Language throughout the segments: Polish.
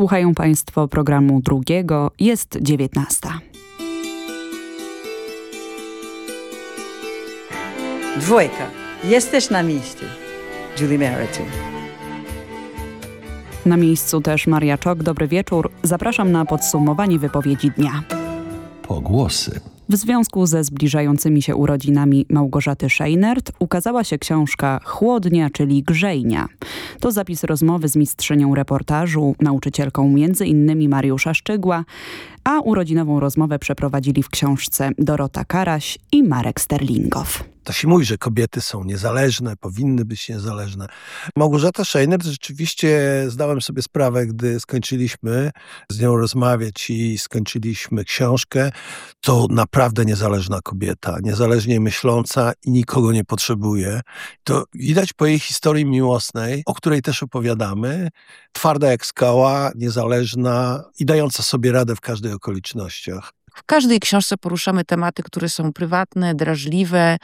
Słuchają Państwo programu drugiego. Jest dziewiętnasta. Dwójka. Jesteś na miejscu. Julie Meriton. Na miejscu też Maria Czok. Dobry wieczór. Zapraszam na podsumowanie wypowiedzi dnia. Pogłosy. W związku ze zbliżającymi się urodzinami Małgorzaty Scheinert ukazała się książka Chłodnia, czyli Grzejnia. To zapis rozmowy z mistrzynią reportażu, nauczycielką między innymi Mariusza Szczygła, a urodzinową rozmowę przeprowadzili w książce Dorota Karaś i Marek Sterlingow. To się mówi, że kobiety są niezależne, powinny być niezależne. Małgorzata Scheiner rzeczywiście zdałem sobie sprawę, gdy skończyliśmy z nią rozmawiać i skończyliśmy książkę, to naprawdę niezależna kobieta, niezależnie myśląca i nikogo nie potrzebuje. To widać po jej historii miłosnej, o której też opowiadamy. Twarda jak skała, niezależna i dająca sobie radę w każdych okolicznościach. W każdej książce poruszamy tematy, które są prywatne, drażliwe.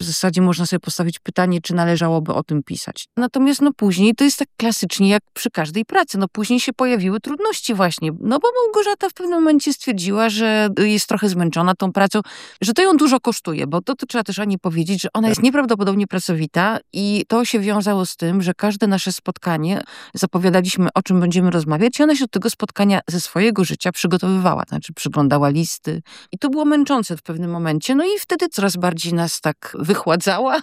W zasadzie można sobie postawić pytanie, czy należałoby o tym pisać. Natomiast no później to jest tak klasycznie jak przy każdej pracy. No później się pojawiły trudności właśnie. No bo Małgorzata w pewnym momencie stwierdziła, że jest trochę zmęczona tą pracą, że to ją dużo kosztuje, bo to, to trzeba też Ani powiedzieć, że ona jest nieprawdopodobnie pracowita i to się wiązało z tym, że każde nasze spotkanie zapowiadaliśmy, o czym będziemy rozmawiać i ona się do tego spotkania ze swojego życia przygotowywała. Znaczy przyglądała listy, I to było męczące w pewnym momencie. No i wtedy coraz bardziej nas tak wychładzała.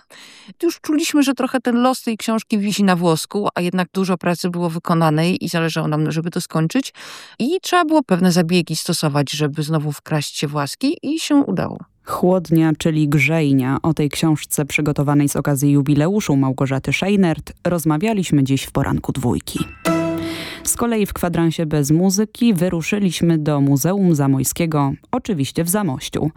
Już czuliśmy, że trochę ten los tej książki wisi na włosku, a jednak dużo pracy było wykonanej i zależało nam, żeby to skończyć. I trzeba było pewne zabiegi stosować, żeby znowu wkraść się w łaski i się udało. Chłodnia, czyli Grzejnia. O tej książce przygotowanej z okazji jubileuszu Małgorzaty Scheinert rozmawialiśmy dziś w poranku dwójki. Z kolei w kwadransie bez muzyki wyruszyliśmy do Muzeum Zamojskiego, oczywiście w Zamościu.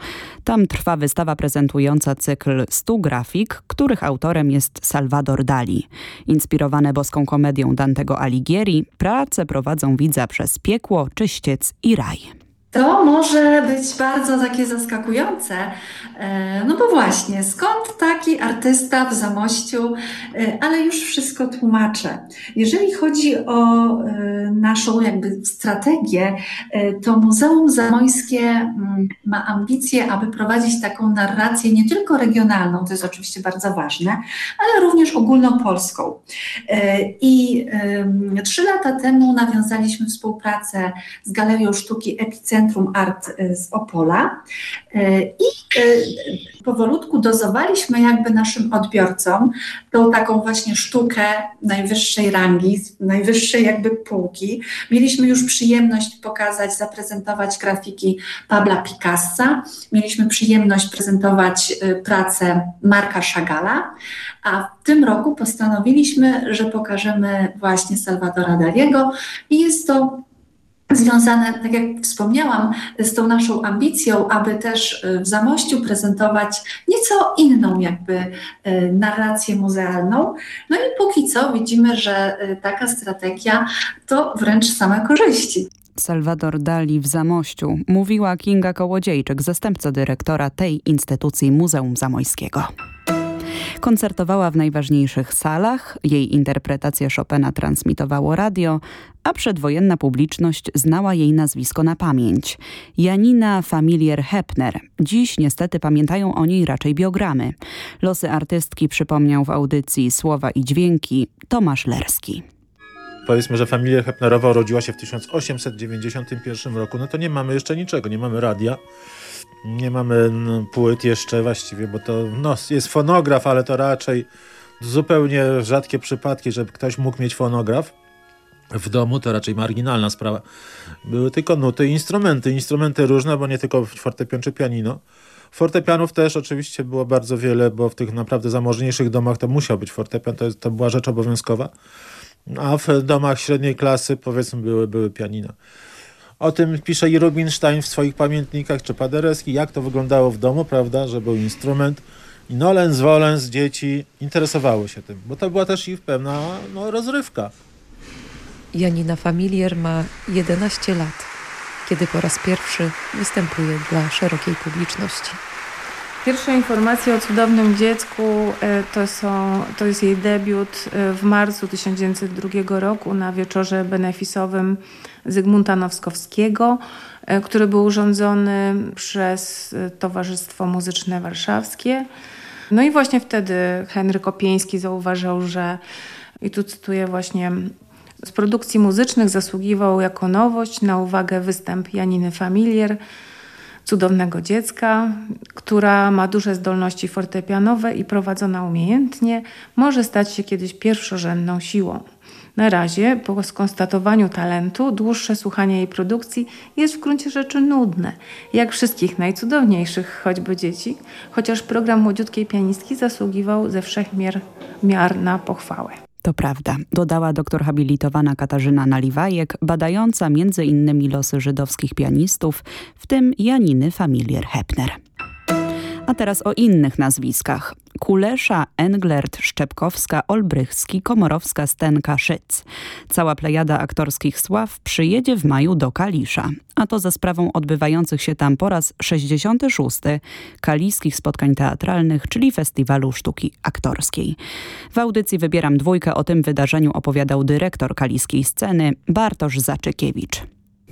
Tam trwa wystawa prezentująca cykl 100 grafik, których autorem jest Salvador Dali. Inspirowane boską komedią Dantego Alighieri, prace prowadzą widza przez piekło, czyściec i raj. To może być bardzo takie zaskakujące, e, no bo właśnie, skąd taki artysta w Zamościu, e, ale już wszystko tłumaczę. Jeżeli chodzi o e, naszą jakby strategię, to Muzeum Zamojskie mm, ma ambicje, aby prowadzić taką narrację nie tylko regionalną, to jest oczywiście bardzo ważne, ale również ogólnopolską. I trzy lata temu nawiązaliśmy współpracę z Galerią Sztuki Epicentrum, Centrum Art y, z Opola. Y, i y, powolutku dozowaliśmy jakby naszym odbiorcom tą taką właśnie sztukę najwyższej rangi, najwyższej jakby półki. Mieliśmy już przyjemność pokazać, zaprezentować grafiki Pabla Picassa, mieliśmy przyjemność prezentować pracę Marka Chagala, a w tym roku postanowiliśmy, że pokażemy właśnie Salvadora Daliego i jest to związane, tak jak wspomniałam, z tą naszą ambicją, aby też y, w Zamościu prezentować nieco inną jakby y, narrację muzealną. No i póki co widzimy, że y, taka strategia to wręcz same korzyści. Salwador Dali w Zamościu, mówiła Kinga Kołodziejczyk, zastępca dyrektora tej instytucji Muzeum Zamojskiego. Koncertowała w najważniejszych salach, jej interpretację Chopina transmitowało radio, a przedwojenna publiczność znała jej nazwisko na pamięć. Janina Familier Hepner. Dziś niestety pamiętają o niej raczej biogramy. Losy artystki przypomniał w audycji Słowa i Dźwięki Tomasz Lerski powiedzmy, że familia Hepnerowa urodziła się w 1891 roku, no to nie mamy jeszcze niczego, nie mamy radia, nie mamy płyt jeszcze właściwie, bo to no, jest fonograf, ale to raczej zupełnie rzadkie przypadki, żeby ktoś mógł mieć fonograf w domu, to raczej marginalna sprawa. Były tylko nuty i instrumenty, instrumenty różne, bo nie tylko fortepian czy pianino. Fortepianów też oczywiście było bardzo wiele, bo w tych naprawdę zamożniejszych domach to musiał być fortepian, to, to była rzecz obowiązkowa. A w domach średniej klasy powiedzmy były, były pianina. O tym pisze i Rubinstein w swoich pamiętnikach, czy Paderewski, jak to wyglądało w domu, prawda, że był instrument. I nolens volens dzieci interesowały się tym, bo to była też ich pewna no, rozrywka. Janina Familier ma 11 lat, kiedy po raz pierwszy występuje dla szerokiej publiczności. Pierwsza informacja o cudownym dziecku e, to, są, to jest jej debiut e, w marcu 1902 roku na wieczorze beneficowym Zygmunta Nowskowskiego, e, który był urządzony przez Towarzystwo Muzyczne Warszawskie. No i właśnie wtedy Henryk Opieński zauważył, że, i tu cytuję właśnie, z produkcji muzycznych zasługiwał jako nowość na uwagę występ Janiny Familier, cudownego dziecka, która ma duże zdolności fortepianowe i prowadzona umiejętnie, może stać się kiedyś pierwszorzędną siłą. Na razie, po skonstatowaniu talentu, dłuższe słuchanie jej produkcji jest w gruncie rzeczy nudne, jak wszystkich najcudowniejszych choćby dzieci, chociaż program młodziutkiej pianistki zasługiwał ze wszech miar, miar na pochwałę. To prawda, dodała doktor habilitowana Katarzyna Naliwajek, badająca między innymi losy żydowskich pianistów, w tym Janiny Familier Hepner. A teraz o innych nazwiskach. Kulesza, Englert, Szczepkowska, Olbrychski, Komorowska, Stenka, Szyc. Cała plejada aktorskich sław przyjedzie w maju do Kalisza, a to za sprawą odbywających się tam po raz 66. kaliskich spotkań teatralnych, czyli Festiwalu Sztuki Aktorskiej. W audycji wybieram dwójkę o tym wydarzeniu opowiadał dyrektor kaliskiej sceny Bartosz Zaczykiewicz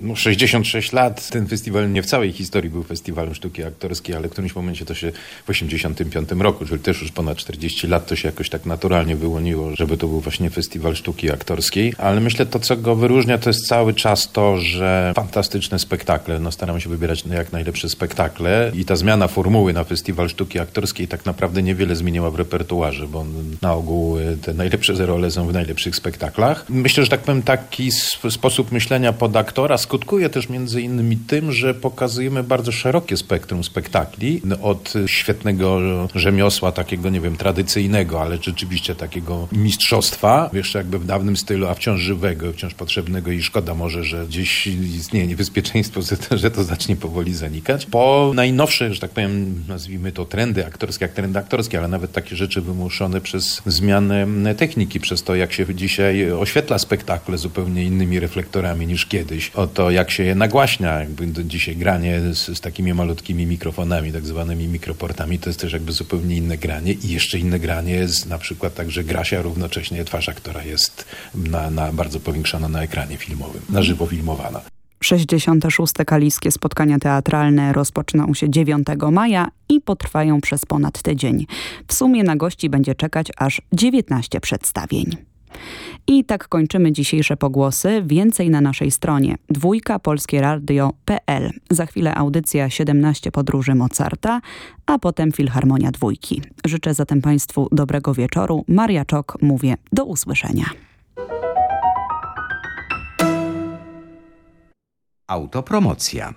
no 66 lat. Ten festiwal nie w całej historii był festiwalem sztuki aktorskiej, ale w którymś momencie to się w 85 roku, czyli też już ponad 40 lat, to się jakoś tak naturalnie wyłoniło, żeby to był właśnie festiwal sztuki aktorskiej. Ale myślę, to co go wyróżnia, to jest cały czas to, że fantastyczne spektakle. No staramy się wybierać jak najlepsze spektakle i ta zmiana formuły na festiwal sztuki aktorskiej tak naprawdę niewiele zmieniła w repertuarze, bo na ogół e, te najlepsze role są w najlepszych spektaklach. Myślę, że tak powiem, taki sposób myślenia pod aktora skutkuje też między innymi tym, że pokazujemy bardzo szerokie spektrum spektakli, od świetnego rzemiosła takiego, nie wiem, tradycyjnego, ale rzeczywiście takiego mistrzostwa, jeszcze jakby w dawnym stylu, a wciąż żywego, wciąż potrzebnego i szkoda może, że gdzieś istnieje niebezpieczeństwo, że to zacznie powoli zanikać. Po najnowsze, że tak powiem, nazwijmy to trendy aktorskie, jak trendy aktorskie, ale nawet takie rzeczy wymuszone przez zmianę techniki, przez to, jak się dzisiaj oświetla spektakle zupełnie innymi reflektorami niż kiedyś. Od to, jak się je nagłaśnia. Jakby dzisiaj granie z, z, takimi malutkimi mikrofonami, tak zwanymi mikroportami, to jest też jakby zupełnie inne granie i jeszcze inne granie jest na przykład tak, że gra się równocześnie twarz aktora jest na, na bardzo powiększona na ekranie filmowym, na żywo filmowana. 66. kaliskie spotkania teatralne rozpoczną się 9 maja i potrwają przez ponad tydzień. W sumie na gości będzie czekać aż 19 przedstawień. I tak kończymy dzisiejsze pogłosy. Więcej na naszej stronie dwójka polskieradio.pl. Za chwilę audycja 17 podróży Mozarta, a potem Filharmonia Dwójki. Życzę zatem Państwu dobrego wieczoru. Maria Czok mówię do usłyszenia. Autopromocja.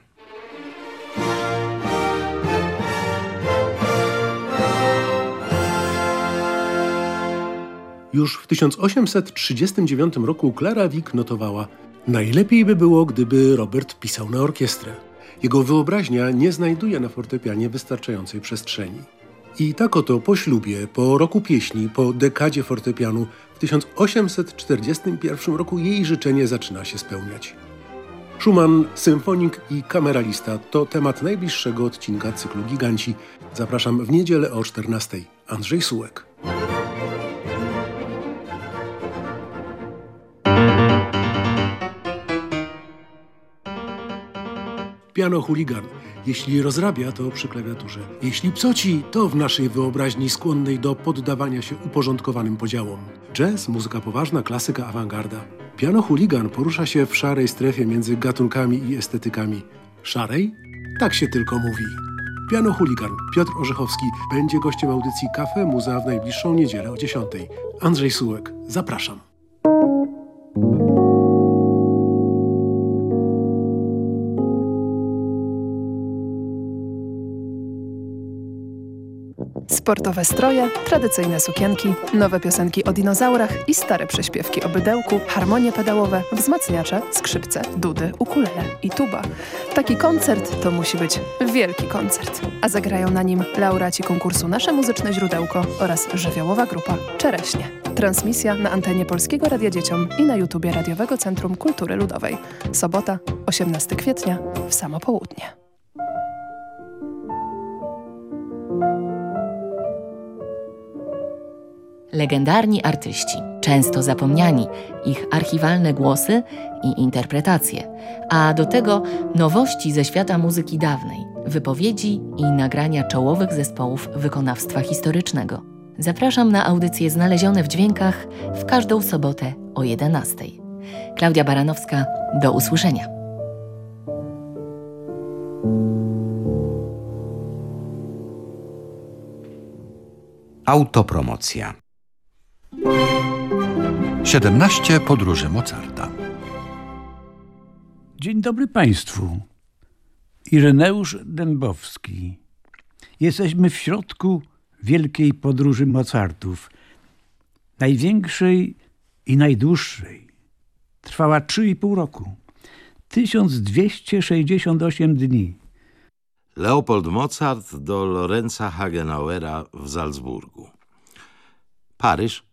Już w 1839 roku Clara Wieck notowała Najlepiej by było, gdyby Robert pisał na orkiestrę. Jego wyobraźnia nie znajduje na fortepianie wystarczającej przestrzeni. I tak oto po ślubie, po roku pieśni, po dekadzie fortepianu w 1841 roku jej życzenie zaczyna się spełniać. Schumann, symfonik i kameralista to temat najbliższego odcinka cyklu Giganci. Zapraszam w niedzielę o 14. Andrzej Sułek. Piano chuligan. Jeśli rozrabia, to przy klawiaturze. Jeśli psoci, to w naszej wyobraźni skłonnej do poddawania się uporządkowanym podziałom. Jazz, muzyka poważna, klasyka, awangarda. Piano chuligan porusza się w szarej strefie między gatunkami i estetykami. Szarej? Tak się tylko mówi. Piano chuligan Piotr Orzechowski będzie gościem audycji Kafe Muza w najbliższą niedzielę o 10. Andrzej Sułek, zapraszam. Sportowe stroje, tradycyjne sukienki, nowe piosenki o dinozaurach i stare prześpiewki o bydełku, harmonie pedałowe, wzmacniacze, skrzypce, dudy, ukulele i tuba. Taki koncert to musi być wielki koncert. A zagrają na nim laureaci konkursu Nasze Muzyczne Źródełko oraz żywiołowa grupa Czereśnie. Transmisja na antenie Polskiego Radia Dzieciom i na YouTubie Radiowego Centrum Kultury Ludowej. Sobota, 18 kwietnia w samo południe. Legendarni artyści, często zapomniani, ich archiwalne głosy i interpretacje, a do tego nowości ze świata muzyki dawnej, wypowiedzi i nagrania czołowych zespołów wykonawstwa historycznego. Zapraszam na audycje znalezione w dźwiękach w każdą sobotę o 11. Klaudia Baranowska, do usłyszenia. Autopromocja. 17 podróży Mozarta. Dzień dobry Państwu. Ireneusz Dębowski. Jesteśmy w środku wielkiej podróży Mozartów. Największej i najdłuższej. Trwała 3,5 roku. 1268 dni. Leopold Mozart do Lorenza Hagenauera w Salzburgu. Paryż,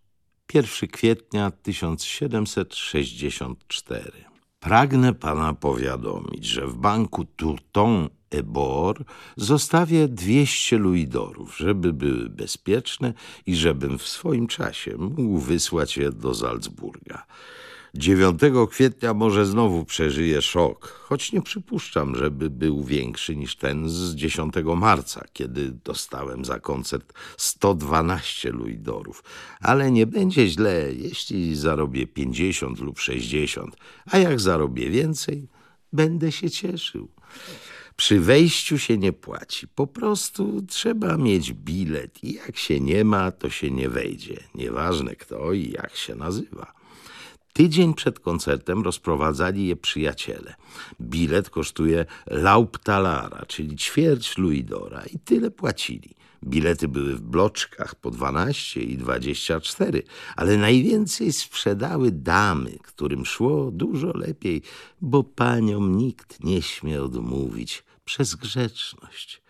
1 kwietnia 1764. Pragnę pana powiadomić, że w banku Tourton et Bor zostawię 200 luidorów, żeby były bezpieczne i żebym w swoim czasie mógł wysłać je do Salzburga. 9 kwietnia może znowu przeżyję szok, choć nie przypuszczam, żeby był większy niż ten z 10 marca, kiedy dostałem za koncert 112 luidorów. Ale nie będzie źle, jeśli zarobię 50 lub 60, a jak zarobię więcej, będę się cieszył. Przy wejściu się nie płaci, po prostu trzeba mieć bilet i jak się nie ma, to się nie wejdzie. Nieważne kto i jak się nazywa. Tydzień przed koncertem rozprowadzali je przyjaciele. Bilet kosztuje lauptalara, czyli ćwierć luidora i tyle płacili. Bilety były w bloczkach po 12 i 24, ale najwięcej sprzedały damy, którym szło dużo lepiej, bo paniom nikt nie śmie odmówić przez grzeczność.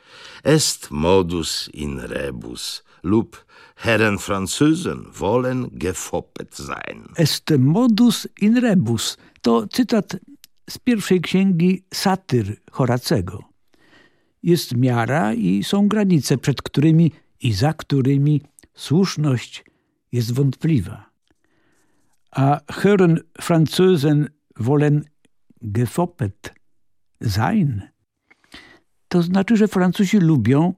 Est modus in rebus lub Herren Französen wollen gefoppet sein. Est modus in rebus to cytat z pierwszej księgi Satyr Horacego. Jest miara i są granice, przed którymi i za którymi słuszność jest wątpliwa. A Herren Französen wollen gefoppet sein to znaczy, że Francuzi lubią,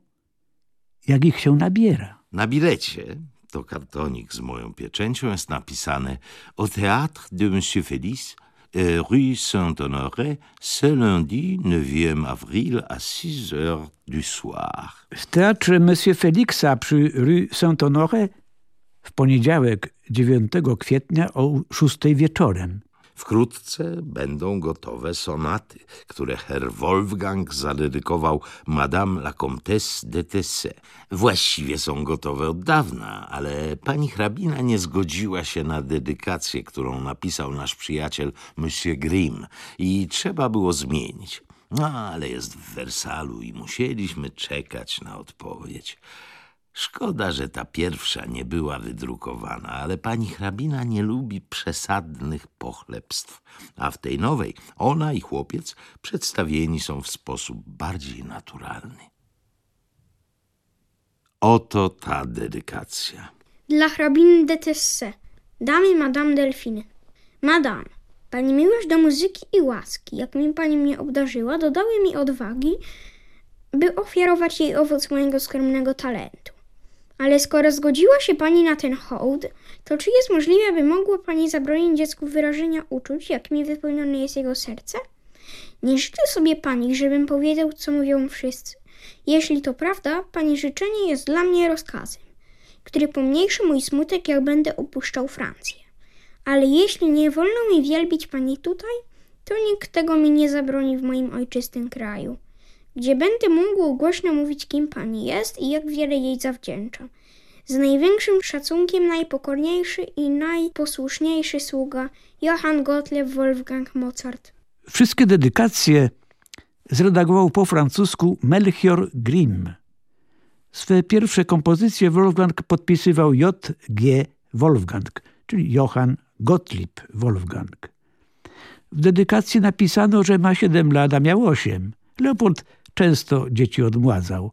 jak ich się nabiera. Na bilecie, to kartonik z moją pieczęcią, jest napisane Au théâtre de Monsieur Félix, rue Saint-Honoré, ce lundi 9 avril à 6 heures du soir. W teatrze Monsieur Felixa przy rue Saint-Honoré w poniedziałek 9 kwietnia o 6 wieczorem. Wkrótce będą gotowe sonaty, które Herr Wolfgang zadedykował Madame la Comtesse de Tessé. Właściwie są gotowe od dawna, ale pani hrabina nie zgodziła się na dedykację, którą napisał nasz przyjaciel Monsieur Grimm i trzeba było zmienić. No, ale jest w Wersalu i musieliśmy czekać na odpowiedź. Szkoda, że ta pierwsza nie była wydrukowana, ale pani hrabina nie lubi przesadnych pochlebstw, a w tej nowej ona i chłopiec przedstawieni są w sposób bardziej naturalny. Oto ta dedykacja. Dla hrabiny de Tessé, damy Madame Delfiny. Madame, pani miłość do muzyki i łaski, jak mi pani mnie obdarzyła, dodały mi odwagi, by ofiarować jej owoc mojego skromnego talentu. Ale skoro zgodziła się pani na ten hołd, to czy jest możliwe, by mogła pani zabronić dziecku wyrażenia uczuć, jakimi wypełnione jest jego serce? Nie życzę sobie pani, żebym powiedział, co mówią wszyscy. Jeśli to prawda, pani życzenie jest dla mnie rozkazem, który pomniejszy mój smutek, jak będę opuszczał Francję. Ale jeśli nie wolno mi wielbić pani tutaj, to nikt tego mi nie zabroni w moim ojczystym kraju gdzie będę mógł głośno mówić, kim pani jest i jak wiele jej zawdzięczam. Z największym szacunkiem najpokorniejszy i najposłuszniejszy sługa Johann Gottlieb Wolfgang Mozart. Wszystkie dedykacje zredagował po francusku Melchior Grimm. Swe pierwsze kompozycje Wolfgang podpisywał J.G. Wolfgang, czyli Johann Gottlieb Wolfgang. W dedykacji napisano, że ma 7 lat, a miał 8. Leopold często dzieci odmładzał,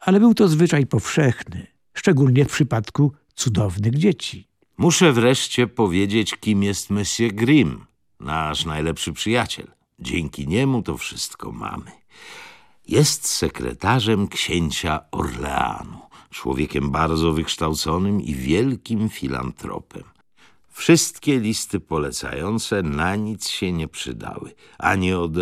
ale był to zwyczaj powszechny, szczególnie w przypadku cudownych dzieci. Muszę wreszcie powiedzieć, kim jest Monsieur Grimm, nasz najlepszy przyjaciel. Dzięki niemu to wszystko mamy. Jest sekretarzem księcia Orleanu, człowiekiem bardzo wykształconym i wielkim filantropem. Wszystkie listy polecające na nic się nie przydały. Ani od e,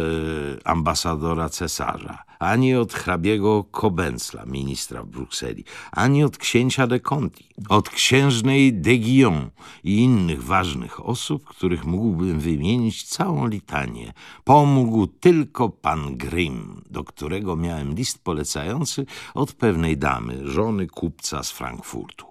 ambasadora cesarza, ani od hrabiego Kobenzla, ministra w Brukseli, ani od księcia de Conti, od księżnej de Guillon i innych ważnych osób, których mógłbym wymienić całą litanię. Pomógł tylko pan Grimm, do którego miałem list polecający od pewnej damy, żony kupca z Frankfurtu.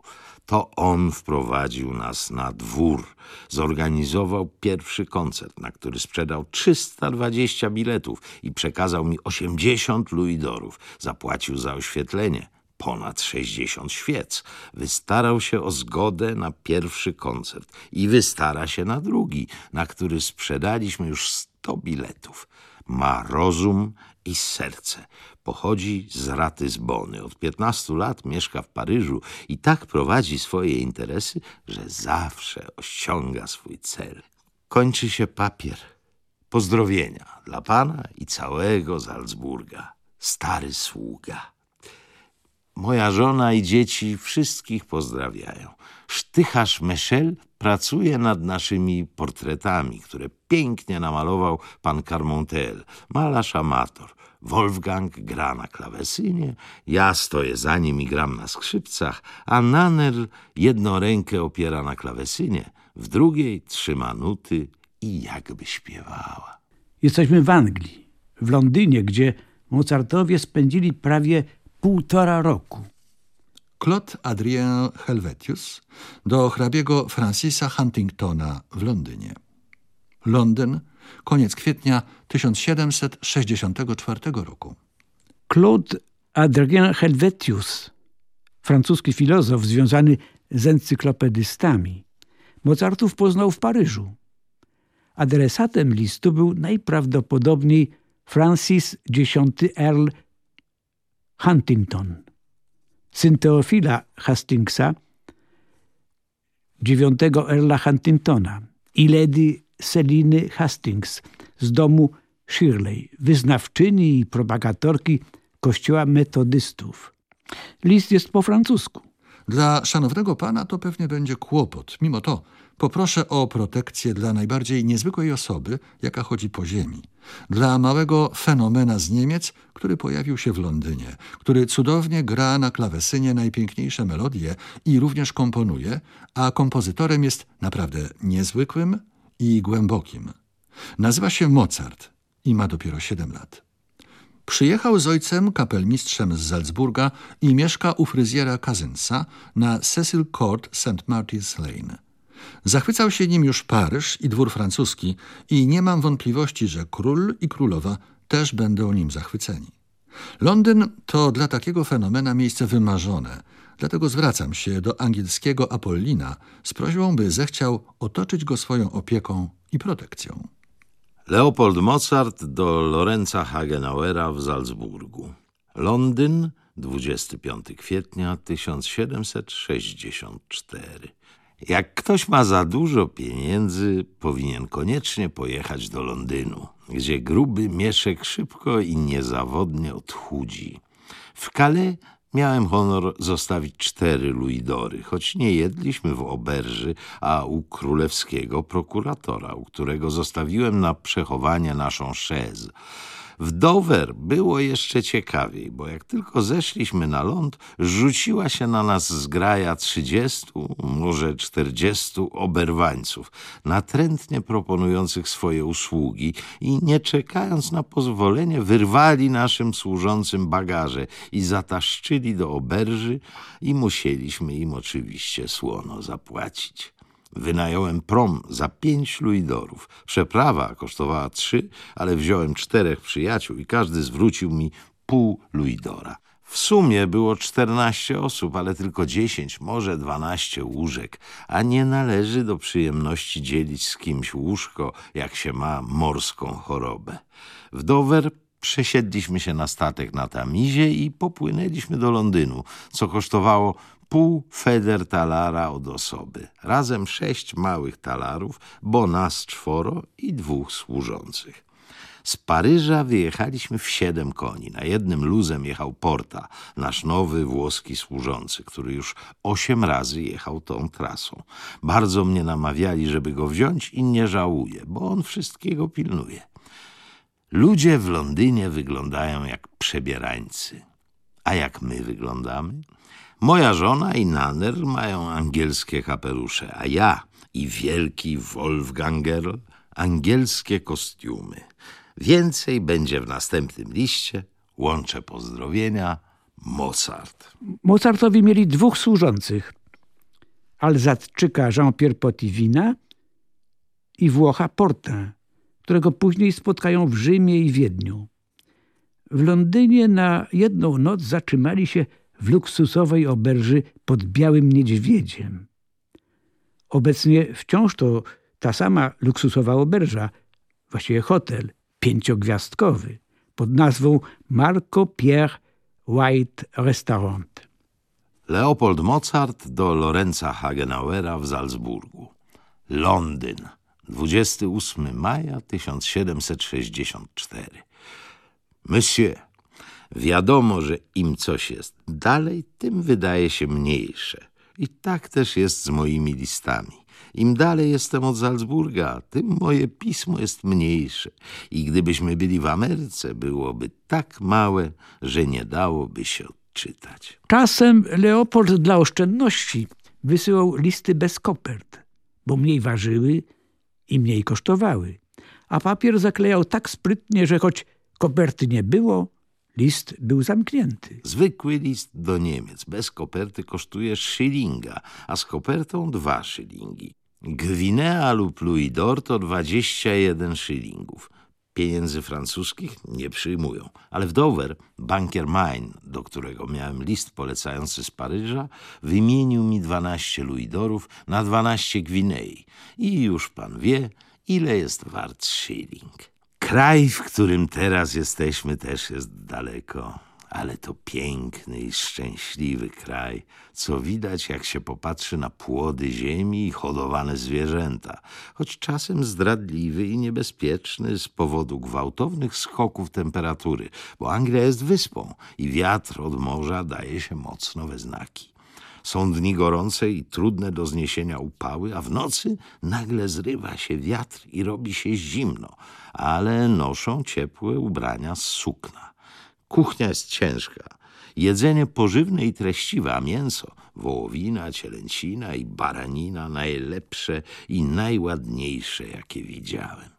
To on wprowadził nas na dwór. Zorganizował pierwszy koncert, na który sprzedał 320 biletów i przekazał mi 80 luidorów. Zapłacił za oświetlenie ponad 60 świec. Wystarał się o zgodę na pierwszy koncert i wystara się na drugi, na który sprzedaliśmy już 100 biletów. Ma rozum i serce. Pochodzi z Ratyzbony. Od 15 lat mieszka w Paryżu i tak prowadzi swoje interesy, że zawsze osiąga swój cel. Kończy się papier. Pozdrowienia dla pana i całego Salzburga. Stary sługa. Moja żona i dzieci wszystkich pozdrawiają. Sztycharz Michel pracuje nad naszymi portretami, które pięknie namalował pan Carmontel, malarz amator. Wolfgang gra na klawesynie, ja stoję za nim i gram na skrzypcach, a Nanel jedną rękę opiera na klawesynie, w drugiej trzyma nuty i jakby śpiewała. Jesteśmy w Anglii, w Londynie, gdzie Mozartowie spędzili prawie półtora roku. Claude Adrien Helvetius do hrabiego Francisa Huntingtona w Londynie. Londyn, koniec kwietnia 1764 roku. Claude Adrien Helvetius, francuski filozof związany z encyklopedystami, Mozartów poznał w Paryżu. Adresatem listu był najprawdopodobniej Francis X Earl Huntington, syn Teofila Hastingsa, dziewiątego Earla Huntingtona i Lady Seliny Hastings z domu Shirley, wyznawczyni i propagatorki kościoła metodystów. List jest po francusku. Dla szanownego pana to pewnie będzie kłopot. Mimo to poproszę o protekcję dla najbardziej niezwykłej osoby, jaka chodzi po ziemi. Dla małego fenomena z Niemiec, który pojawił się w Londynie, który cudownie gra na klawesynie najpiękniejsze melodie i również komponuje, a kompozytorem jest naprawdę niezwykłym i głębokim. Nazywa się Mozart i ma dopiero 7 lat. Przyjechał z ojcem kapelmistrzem z Salzburga i mieszka u fryzjera Kazensa na Cecil Court St. Martin's Lane. Zachwycał się nim już Paryż i dwór francuski i nie mam wątpliwości, że król i królowa też będą nim zachwyceni. Londyn to dla takiego fenomena miejsce wymarzone, dlatego zwracam się do angielskiego Apollina z prośbą, by zechciał otoczyć go swoją opieką i protekcją. Leopold Mozart do Lorenza Hagenauera w Salzburgu. Londyn, 25 kwietnia 1764. Jak ktoś ma za dużo pieniędzy, powinien koniecznie pojechać do Londynu, gdzie gruby mieszek szybko i niezawodnie odchudzi. W Calais Miałem honor zostawić cztery luidory, choć nie jedliśmy w oberży, a u królewskiego prokuratora, u którego zostawiłem na przechowanie naszą szez. W Dover było jeszcze ciekawiej, bo jak tylko zeszliśmy na ląd, rzuciła się na nas zgraja trzydziestu, może czterdziestu oberwańców, natrętnie proponujących swoje usługi i nie czekając na pozwolenie, wyrwali naszym służącym bagaże i zataszczyli do oberży i musieliśmy im oczywiście słono zapłacić. Wynająłem prom za pięć luidorów. Przeprawa kosztowała trzy, ale wziąłem czterech przyjaciół i każdy zwrócił mi pół luidora. W sumie było czternaście osób, ale tylko dziesięć, może dwanaście łóżek, a nie należy do przyjemności dzielić z kimś łóżko, jak się ma morską chorobę. W Dover przesiedliśmy się na statek na Tamizie i popłynęliśmy do Londynu, co kosztowało pół feder talara od osoby. Razem sześć małych talarów, bo nas czworo i dwóch służących. Z Paryża wyjechaliśmy w siedem koni. Na jednym luzem jechał Porta, nasz nowy włoski służący, który już osiem razy jechał tą trasą. Bardzo mnie namawiali, żeby go wziąć i nie żałuję, bo on wszystkiego pilnuje. Ludzie w Londynie wyglądają jak przebierańcy. A jak my wyglądamy? Moja żona i Naner mają angielskie kapelusze, a ja i wielki Wolfganger angielskie kostiumy. Więcej będzie w następnym liście. Łączę pozdrowienia. Mozart. Mozartowi mieli dwóch służących. Alzatczyka Jean-Pierre Potivina i Włocha Porta, którego później spotkają w Rzymie i Wiedniu. W Londynie na jedną noc zatrzymali się w luksusowej oberży pod Białym Niedźwiedziem. Obecnie wciąż to ta sama luksusowa oberża, właściwie hotel pięciogwiazdkowy pod nazwą Marco Pierre White Restaurant. Leopold Mozart do Lorenza Hagenauera w Salzburgu. Londyn, 28 maja 1764. Monsieur, wiadomo, że im coś jest dalej, tym wydaje się mniejsze. I tak też jest z moimi listami. Im dalej jestem od Salzburga, tym moje pismo jest mniejsze. I gdybyśmy byli w Ameryce, byłoby tak małe, że nie dałoby się odczytać. Czasem Leopold dla oszczędności wysyłał listy bez kopert, bo mniej ważyły i mniej kosztowały. A papier zaklejał tak sprytnie, że choć koperty nie było, list był zamknięty. Zwykły list do Niemiec bez koperty kosztuje szylinga, a z kopertą dwa szylingi. Gwinea lub Louis to 21 szylingów. Pieniędzy francuskich nie przyjmują. Ale w Dover bankier Mine, do którego miałem list polecający z Paryża, wymienił mi 12 louis d'orów na 12 gwinei. I już pan wie, ile jest wart szyling. Kraj, w którym teraz jesteśmy, też jest daleko ale to piękny i szczęśliwy kraj, co widać, jak się popatrzy na płody ziemi i hodowane zwierzęta, choć czasem zdradliwy i niebezpieczny z powodu gwałtownych skoków temperatury, bo Anglia jest wyspą i wiatr od morza daje się mocno we znaki. Są dni gorące i trudne do zniesienia upały, a w nocy nagle zrywa się wiatr i robi się zimno, ale noszą ciepłe ubrania z sukna. Kuchnia jest ciężka. Jedzenie pożywne i treściwe, a mięso, wołowina, cielęcina i baranina najlepsze i najładniejsze, jakie widziałem.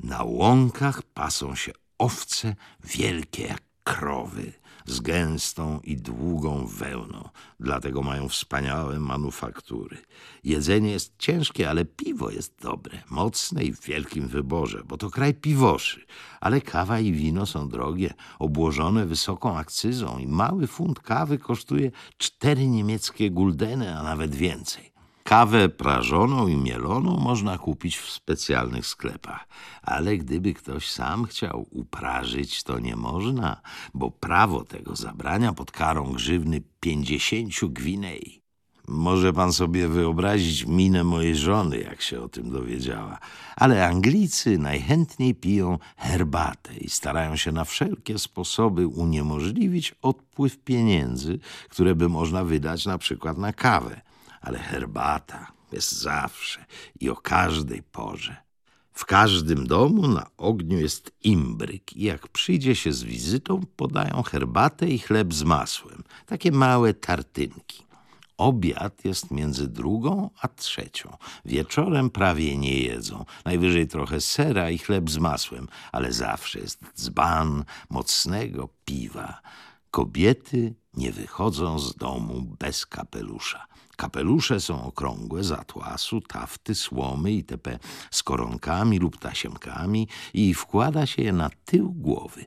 Na łąkach pasą się owce wielkie jak krowy z gęstą i długą wełną. Dlatego mają wspaniałe manufaktury. Jedzenie jest ciężkie, ale piwo jest dobre, mocne i w wielkim wyborze, bo to kraj piwoszy. Ale kawa i wino są drogie, obłożone wysoką akcyzą i mały funt kawy kosztuje cztery niemieckie guldeny, a nawet więcej. Kawę prażoną i mieloną można kupić w specjalnych sklepach, ale gdyby ktoś sam chciał uprażyć, to nie można, bo prawo tego zabrania pod karą grzywny pięćdziesięciu gwinei. Może pan sobie wyobrazić minę mojej żony, jak się o tym dowiedziała. Ale Anglicy najchętniej piją herbatę i starają się na wszelkie sposoby uniemożliwić odpływ pieniędzy, które by można wydać na przykład na kawę ale herbata jest zawsze i o każdej porze. W każdym domu na ogniu jest imbryk i jak przyjdzie się z wizytą, podają herbatę i chleb z masłem, takie małe tartynki. Obiad jest między drugą a trzecią. Wieczorem prawie nie jedzą. Najwyżej trochę sera i chleb z masłem, ale zawsze jest dzban mocnego piwa. Kobiety nie wychodzą z domu bez kapelusza. Kapelusze są okrągłe, z atłasu, tafty, słomy itp. z koronkami lub tasiemkami i wkłada się je na tył głowy.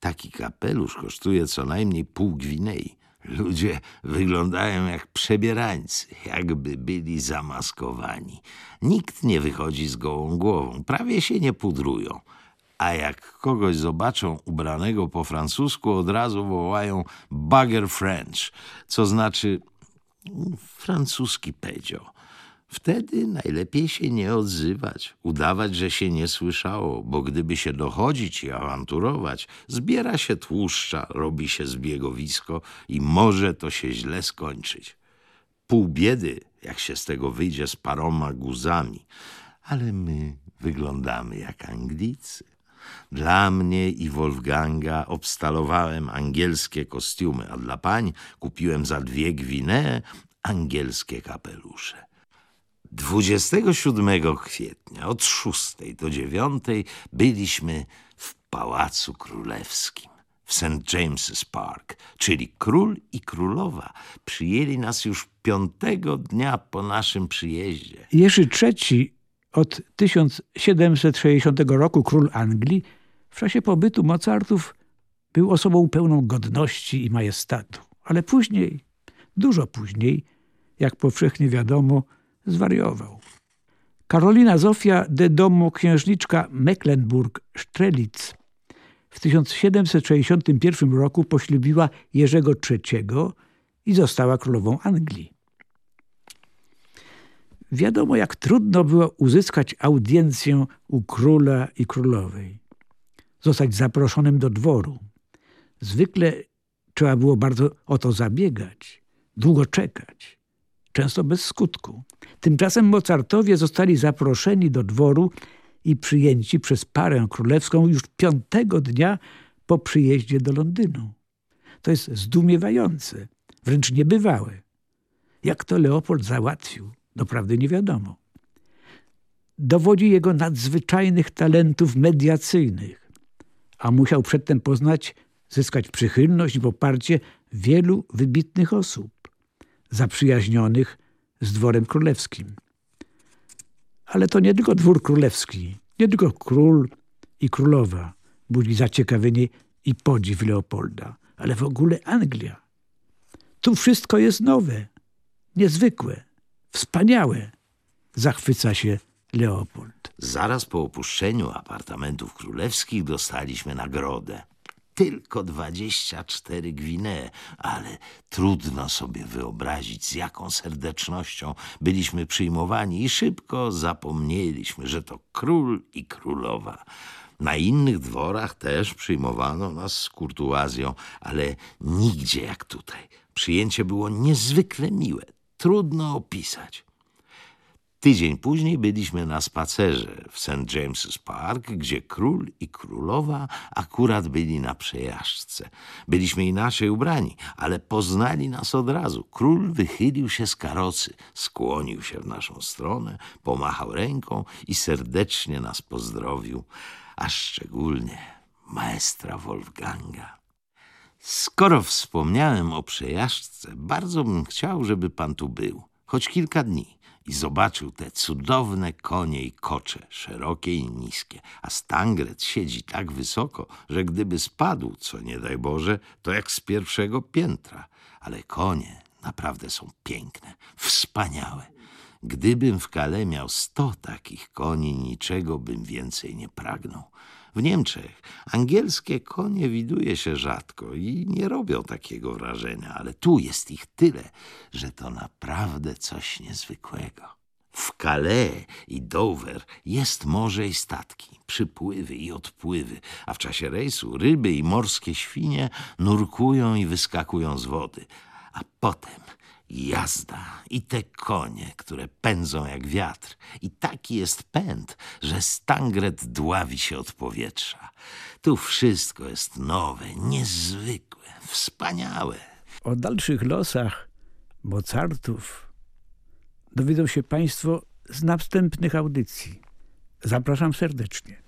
Taki kapelusz kosztuje co najmniej pół gwinei. Ludzie wyglądają jak przebierańcy, jakby byli zamaskowani. Nikt nie wychodzi z gołą głową, prawie się nie pudrują. A jak kogoś zobaczą ubranego po francusku, od razu wołają bugger French, co znaczy Francuski pedzio. Wtedy najlepiej się nie odzywać, udawać, że się nie słyszało, bo gdyby się dochodzić i awanturować, zbiera się tłuszcza, robi się zbiegowisko i może to się źle skończyć. Pół biedy, jak się z tego wyjdzie z paroma guzami, ale my wyglądamy jak Anglicy. Dla mnie i Wolfganga obstalowałem angielskie kostiumy, a dla pań kupiłem za dwie gwinee angielskie kapelusze. 27 kwietnia od 6 do 9 byliśmy w Pałacu Królewskim w St. James's Park, czyli król i królowa przyjęli nas już piątego dnia po naszym przyjeździe. Jerzy III od 1760 roku król Anglii w czasie pobytu Mozartów był osobą pełną godności i majestatu, ale później, dużo później, jak powszechnie wiadomo, zwariował. Karolina Zofia de Domo, księżniczka Mecklenburg-Strelitz, w 1761 roku poślubiła Jerzego III i została królową Anglii. Wiadomo, jak trudno było uzyskać audiencję u króla i królowej. Zostać zaproszonym do dworu. Zwykle trzeba było bardzo o to zabiegać, długo czekać, często bez skutku. Tymczasem Mozartowie zostali zaproszeni do dworu i przyjęci przez parę królewską już piątego dnia po przyjeździe do Londynu. To jest zdumiewające, wręcz niebywałe. Jak to Leopold załatwił, doprawdy nie wiadomo. Dowodzi jego nadzwyczajnych talentów mediacyjnych, a musiał przedtem poznać, zyskać przychylność i poparcie wielu wybitnych osób, zaprzyjaźnionych z dworem królewskim. Ale to nie tylko dwór królewski, nie tylko król i królowa budzi zaciekawienie i podziw Leopolda, ale w ogóle Anglia. Tu wszystko jest nowe, niezwykłe, wspaniałe. Zachwyca się Leopold. Zaraz po opuszczeniu apartamentów królewskich dostaliśmy nagrodę tylko 24 gwinee, ale trudno sobie wyobrazić, z jaką serdecznością byliśmy przyjmowani i szybko zapomnieliśmy, że to król i królowa. Na innych dworach też przyjmowano nas z kurtuazją, ale nigdzie jak tutaj. Przyjęcie było niezwykle miłe, trudno opisać. Tydzień później byliśmy na spacerze w St. James's Park, gdzie król i królowa akurat byli na przejażdżce. Byliśmy inaczej ubrani, ale poznali nas od razu. Król wychylił się z karocy, skłonił się w naszą stronę, pomachał ręką i serdecznie nas pozdrowił, a szczególnie maestra Wolfganga. Skoro wspomniałem o przejażdżce, bardzo bym chciał, żeby pan tu był, choć kilka dni i zobaczył te cudowne konie i kocze, szerokie i niskie, a Stangret siedzi tak wysoko, że gdyby spadł, co nie daj Boże, to jak z pierwszego piętra. Ale konie naprawdę są piękne, wspaniałe. Gdybym w Kale miał sto takich koni, niczego bym więcej nie pragnął. W Niemczech angielskie konie widuje się rzadko i nie robią takiego wrażenia, ale tu jest ich tyle, że to naprawdę coś niezwykłego. W Calais i Dover jest morze i statki, przypływy i odpływy, a w czasie rejsu ryby i morskie świnie nurkują i wyskakują z wody. A potem jazda i te konie, które pędzą jak wiatr. I taki jest pęd, że stangret dławi się od powietrza. Tu wszystko jest nowe, niezwykłe, wspaniałe. O dalszych losach Mozartów dowiedzą się Państwo z następnych audycji. Zapraszam serdecznie.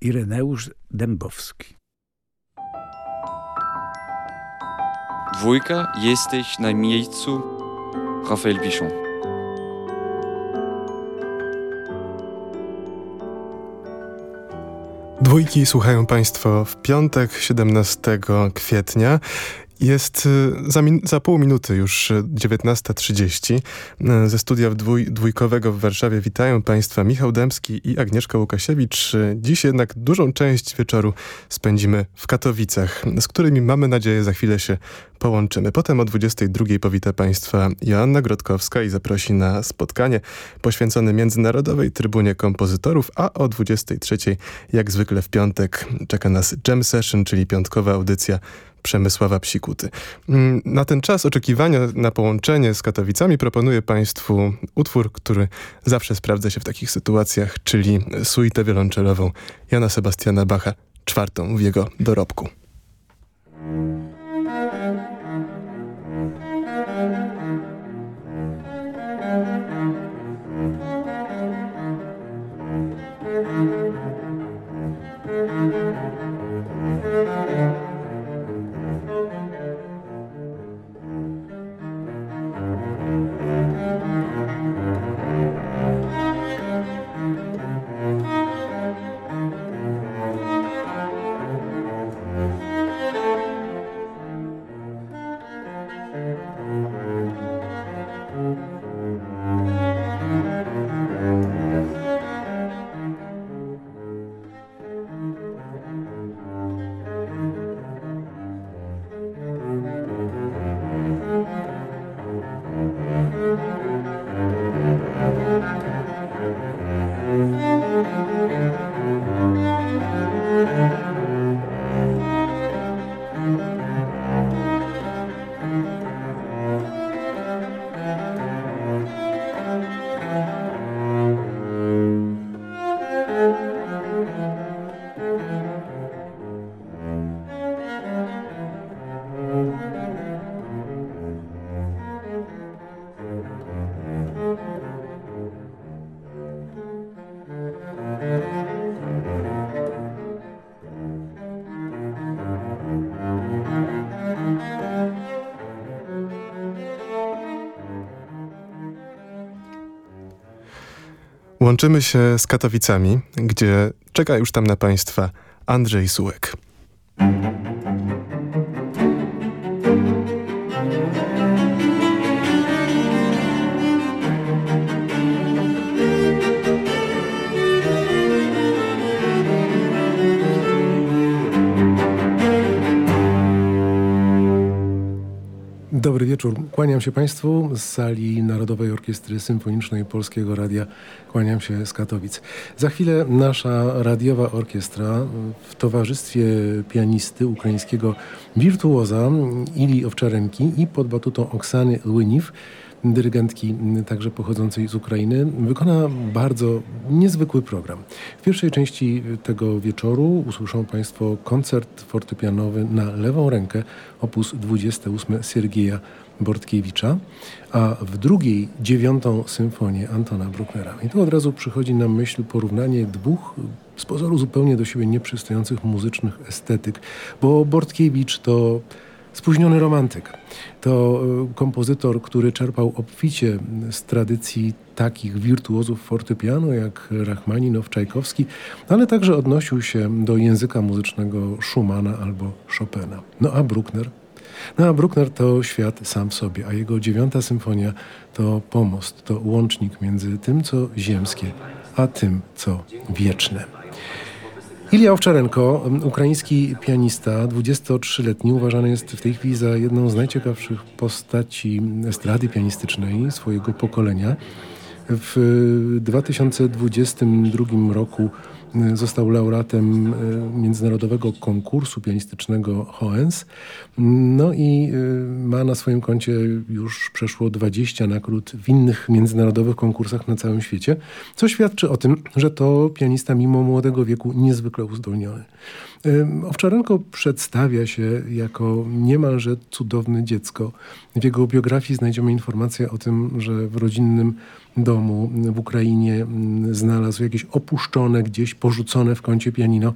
Ireneusz Dębowski. Dwójka, jesteś na miejscu. Rafael Pichon. Dwójki słuchają Państwo w piątek 17 kwietnia Jest y, za, za, pół minuty już 19.30. Y, y, ze studia dwój, dwójkowego w Warszawie witają Państwa Michał Dębski i Agnieszka Łukasiewicz. Dziś jednak dużą część wieczoru spędzimy w Katowicach, z którymi mamy nadzieję za chwilę się połączymy. Potem o 22.00 powita Państwa Joanna Grodkowska i zaprosi na spotkanie poświęcone Międzynarodowej Trybunie Kompozytorów, a o 23.00 jak zwykle w piątek czeka nas Jam Session, czyli piątkowa audycja Przemysława Psikuty. Mm, na ten czas oczekiwania na połączenie z Katowicami proponuję Państwu utwór, który zawsze sprawdza się w takich sytuacjach, czyli suitę wiolonczelową Jana Sebastiana Bacha, czwartą w jego dorobku. Łączymy się z Katowicami, gdzie czeka już tam na Państwa Andrzej Sułek. Dobry wieczór. Kłaniam się Państwu z sali Narodowej Orkiestry Symfonicznej Polskiego Radia. Kłaniam się z Katowic. Za chwilę nasza radiowa orkiestra w towarzystwie pianisty ukraińskiego wirtuoza Ili Owczarenki i pod batutą Oksany Łyniw dyrygentki także pochodzącej z Ukrainy, wykona bardzo niezwykły program. W pierwszej części tego wieczoru usłyszą Państwo koncert fortepianowy na lewą rękę op. 28 Siergieja Bortkiewicza, a w drugiej dziewiątą symfonię Antona Brucknera. I tu od razu przychodzi na myśl porównanie dwóch z pozoru zupełnie do siebie nieprzystających muzycznych estetyk, bo Bortkiewicz to spóźniony romantyk. To e, kompozytor, który czerpał obficie z tradycji takich wirtuozów fortepianu jak Rachmaninow, Czajkowski, ale także odnosił się do języka muzycznego Schumana albo Chopina. No a Bruckner? No a Bruckner to świat sam w sobie, a jego dziewiąta symfonia to pomost, to łącznik między tym, co ziemskie, a tym, co wieczne. Ilia Owczarenko, ukraiński pianista, 23-letni, uważany jest w tej chwili za jedną z najciekawszych postaci estrady pianistycznej swojego pokolenia. W 2022 roku Został laureatem e, międzynarodowego konkursu pianistycznego Hoens. No i e, ma na swoim koncie już przeszło 20 nagród w innych międzynarodowych konkursach na całym świecie, co świadczy o tym, że to pianista mimo młodego wieku niezwykle uzdolniony. Owczarenko przedstawia się jako niemalże cudowne dziecko. W jego biografii znajdziemy informację o tym, że w rodzinnym domu w Ukrainie znalazł jakieś opuszczone, gdzieś porzucone w kącie pianino,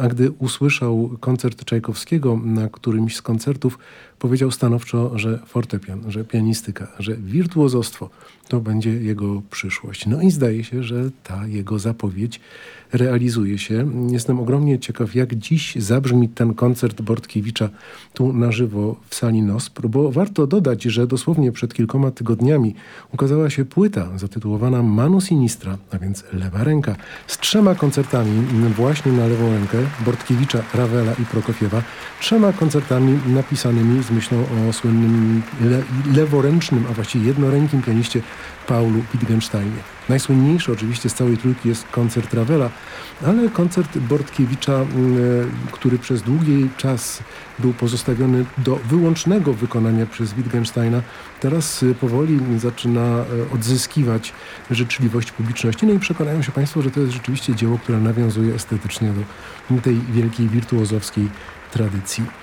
a gdy usłyszał koncert Czajkowskiego na którymś z koncertów, powiedział stanowczo, że fortepian, że pianistyka, że wirtuozostwo to będzie jego przyszłość. No i zdaje się, że ta jego zapowiedź realizuje się. Jestem ogromnie ciekaw, jak dziś zabrzmi ten koncert Bortkiewicza tu na żywo w sali NOSPR, bo warto dodać, że dosłownie przed kilkoma tygodniami ukazała się płyta zatytułowana Manu Sinistra, a więc lewa ręka, z trzema koncertami właśnie na lewą rękę Bortkiewicza, Ravela i Prokofiewa, trzema koncertami napisanymi z myślą o słynnym le leworęcznym, a właściwie jednorękim pianiście Paulu Wittgensteinie. Najsłynniejszy oczywiście z całej trójki jest koncert Ravela, ale koncert Bortkiewicza, mm, który przez długi czas był pozostawiony do wyłącznego wykonania przez Wittgensteina, teraz y, powoli zaczyna e, odzyskiwać życzliwość publiczności. No i przekonają się Państwo, że to jest rzeczywiście dzieło, które nawiązuje estetycznie do tej wielkiej wirtuozowskiej tradycji.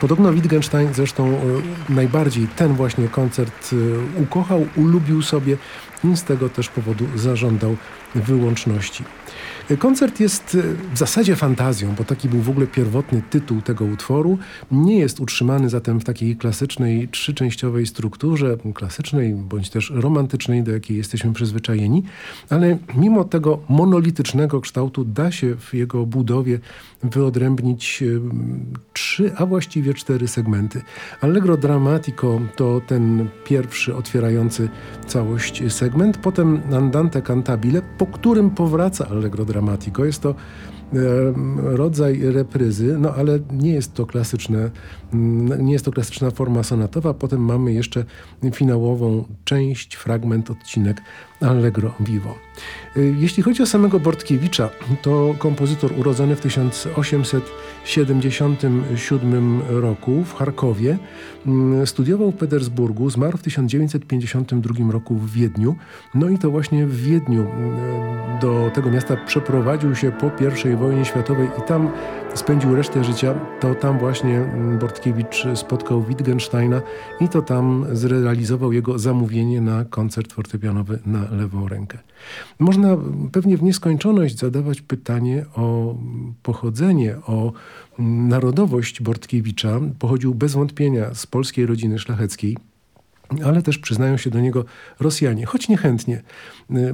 Podobno Wittgenstein zresztą e, najbardziej ten właśnie koncert e, ukochał, ulubił sobie i z tego też powodu zażądał wyłączności. Koncert jest e, w zasadzie fantazją, bo taki był w ogóle pierwotny tytuł tego utworu. Nie jest utrzymany zatem w takiej klasycznej, trzyczęściowej strukturze, klasycznej bądź też romantycznej, do jakiej jesteśmy przyzwyczajeni, ale mimo tego monolitycznego kształtu da się w jego budowie wyodrębnić e, trzy, a właściwie cztery segmenty. Allegro Drammatico to ten pierwszy otwierający całość segment, potem Andante Cantabile, po którym powraca Allegro Drammatico. Jest to rodzaj repryzy, no ale nie jest to klasyczne, mm, nie jest to klasyczna forma sonatowa. Potem mamy jeszcze finałową część, fragment, odcinek Allegro Vivo. Y, jeśli chodzi o samego Bortkiewicza, to kompozytor urodzony w 1877 roku w Charkowie, mm, studiował w Petersburgu, zmarł w 1952 roku w Wiedniu. No i to właśnie w Wiedniu mm, do tego miasta przeprowadził się po I wojnie światowej i tam spędził resztę życia. To tam właśnie mm, Bortkiewicz spotkał Wittgensteina i to tam zrealizował jego zamówienie na koncert fortepianowy na lewą rękę. Można pewnie w nieskończoność zadawać pytanie o pochodzenie, o narodowość Bortkiewicza. Pochodził bez wątpienia z polskiej rodziny szlacheckiej ale też przyznają się do niego Rosjanie, choć niechętnie,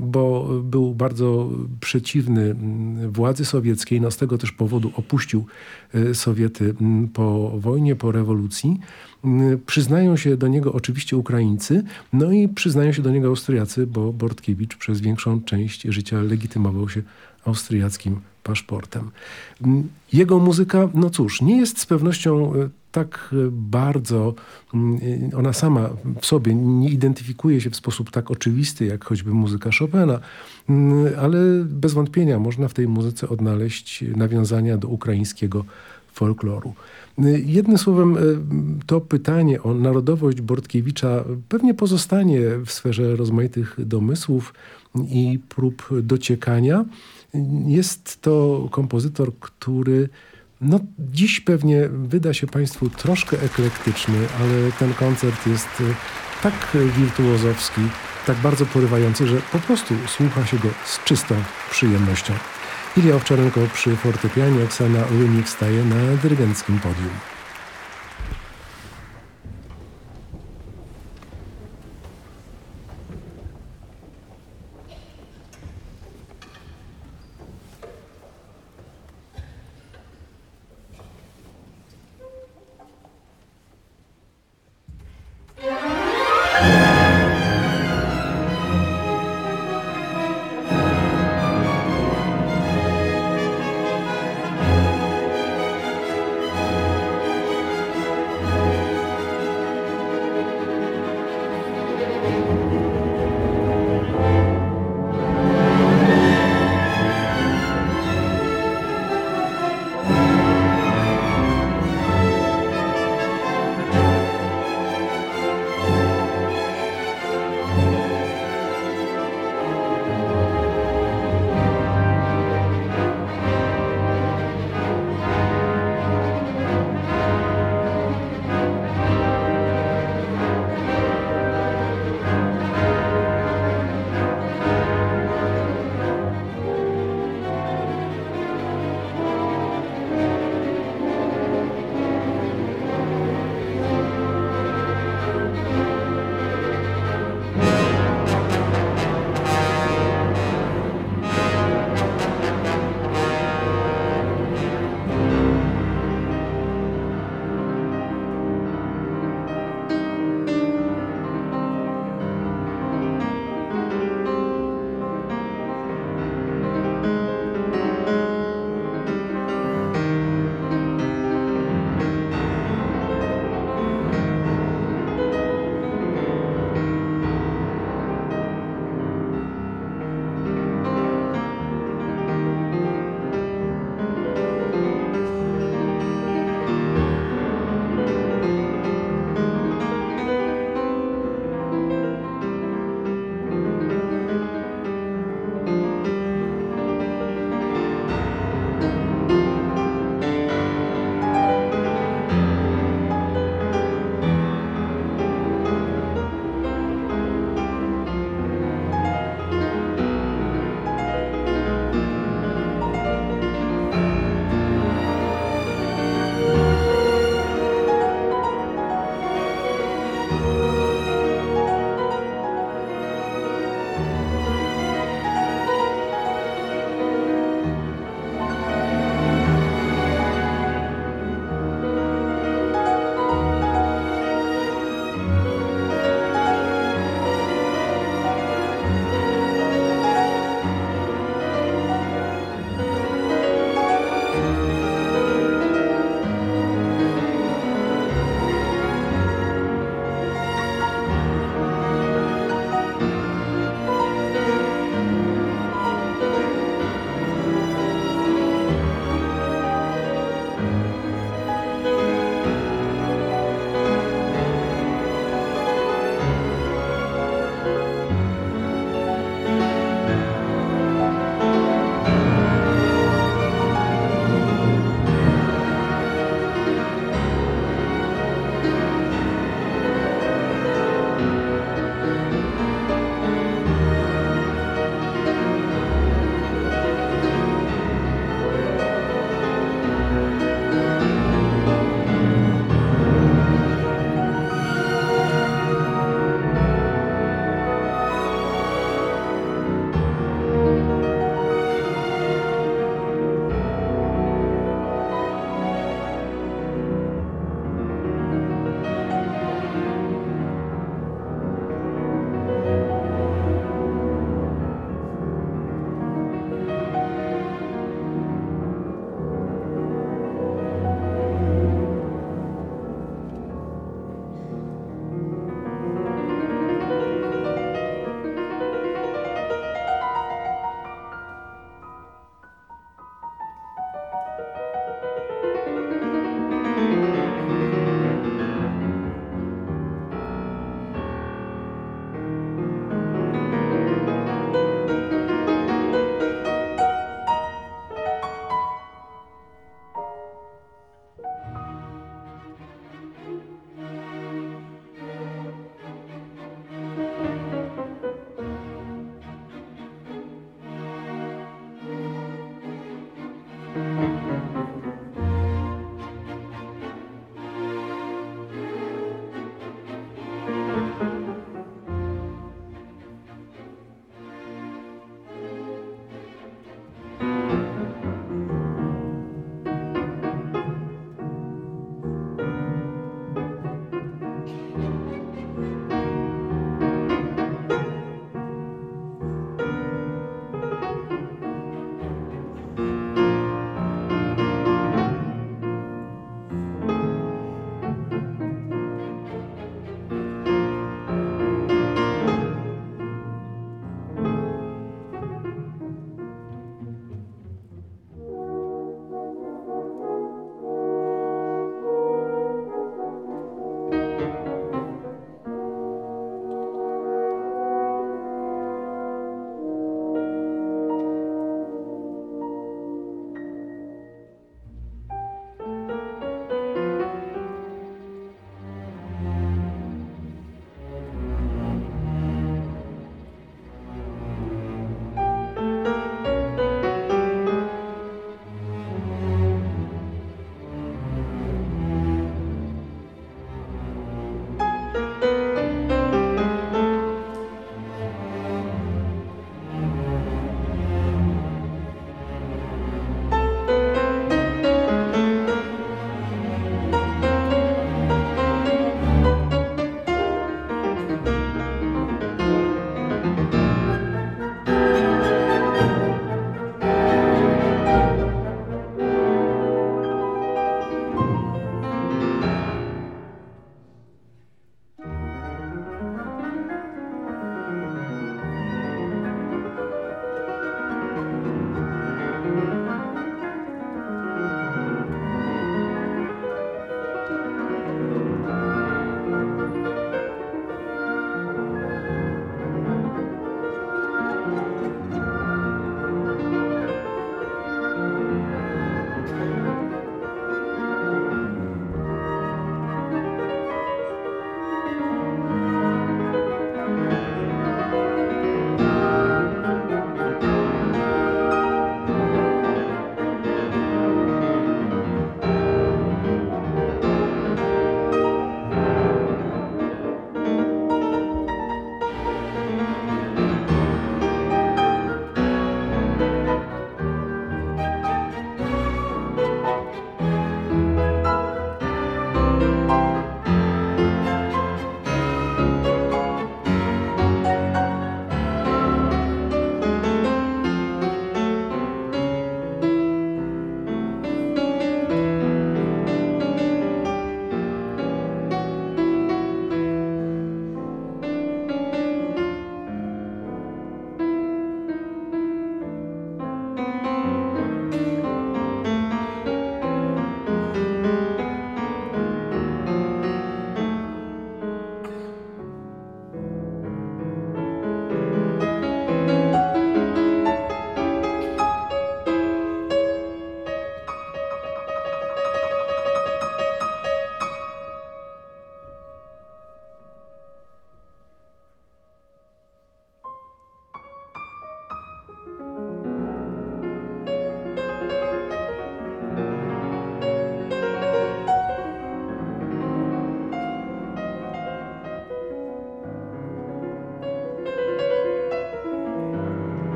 bo był bardzo przeciwny władzy sowieckiej, no z tego też powodu opuścił e, Sowiety po wojnie, po rewolucji. Przyznają się do niego oczywiście Ukraińcy, no i przyznają się do niego Austriacy, bo Bortkiewicz przez większą część życia legitymował się austriackim paszportem. Jego muzyka, no cóż, nie jest z pewnością e, tak e, bardzo, mm, ona sama w sobie nie identyfikuje się w sposób tak oczywisty, jak choćby muzyka Chopina, mm, ale bez wątpienia można w tej muzyce odnaleźć nawiązania do ukraińskiego folkloru. Jednym słowem, e, to pytanie o narodowość Bortkiewicza pewnie pozostanie w sferze rozmaitych domysłów i prób dociekania. Jest to kompozytor, który no, dziś pewnie wyda się Państwu troszkę eklektyczny, ale ten koncert jest e, tak wirtuozowski, tak bardzo porywający, że po prostu słucha się go z czystą przyjemnością. Ilia Owczarenko przy fortepianie, Oksana Łynik staje na dyrygenckim podium.